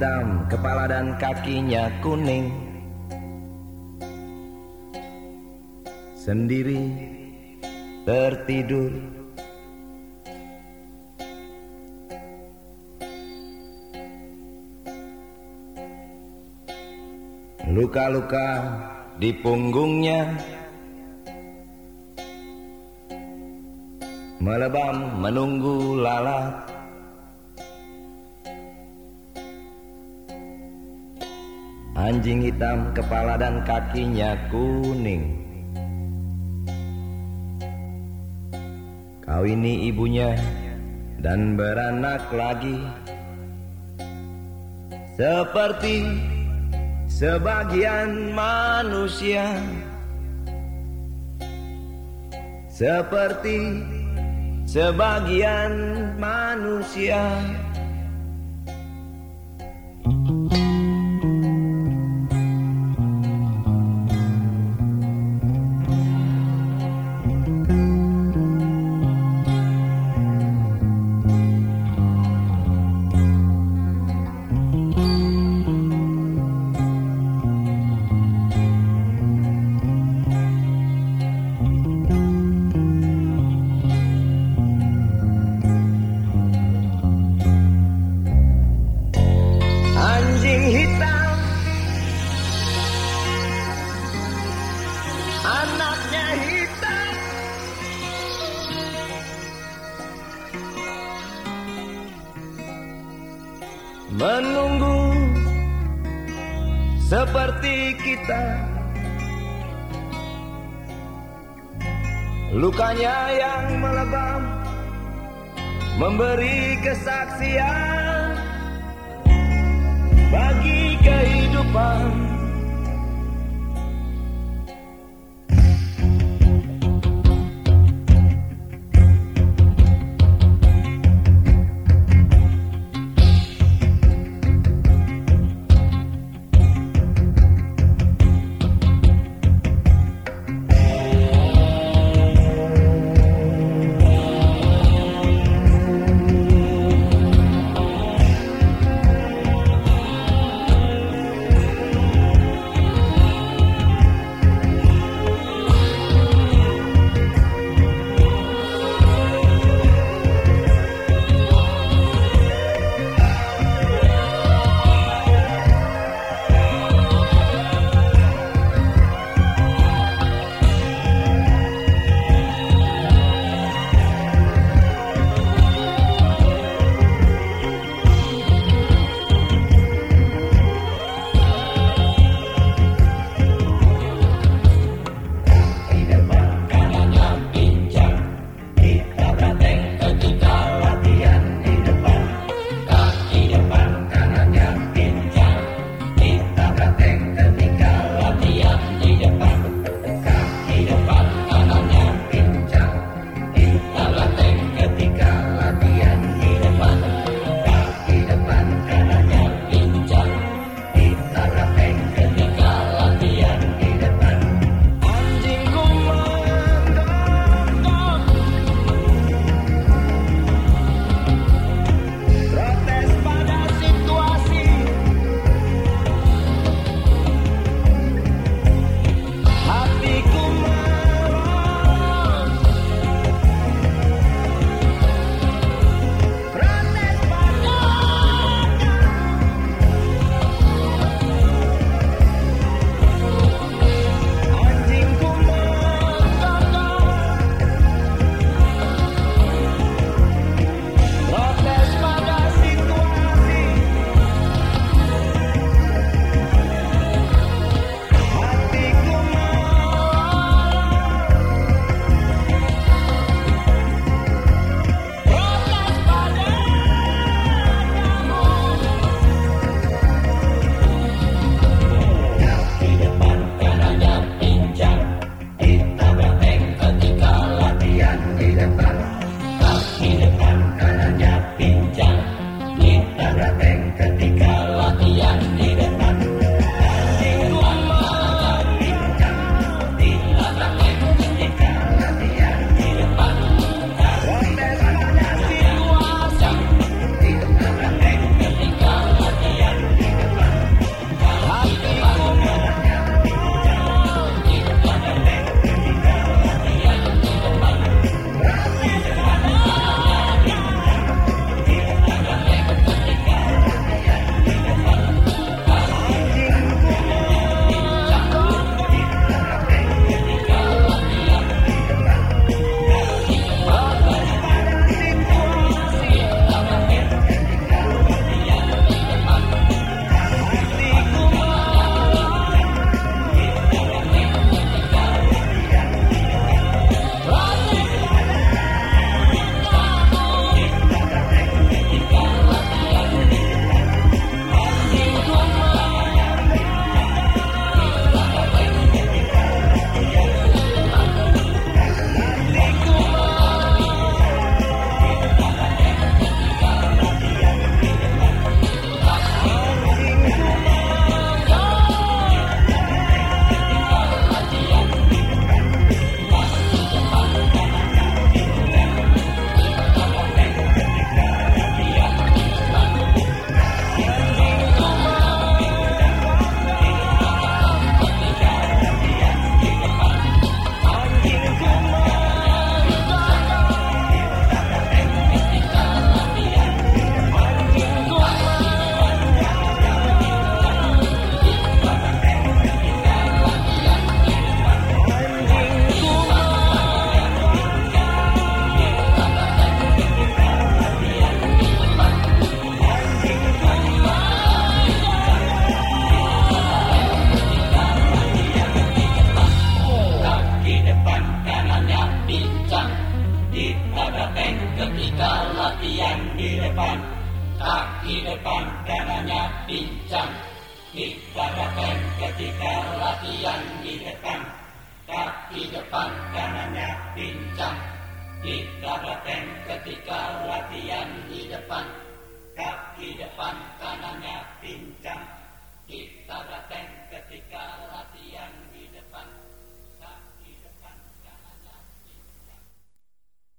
hitam, kepala dan kakinya kuning. Sendiri tertidur Luka-luka di punggungnya. Melebam menunggu lalat Anjing hitam kepala dan kakinya kuning. Kau ini ibunya dan beranak lagi. Seperti sebagian manusia. Seperti sebagian manusia Menunggu Seperti kita. Lukanya yang melebam Memberi kesaksian bagi kehidupan benteng ketika latihan di depan. Kaki depan kanannya pincang. Kita benteng ketika latihan di depan. Kaki depan kanannya pincang. Kita benteng ketika latihan di depan. Kaki depan kanannya pincang. Kita benteng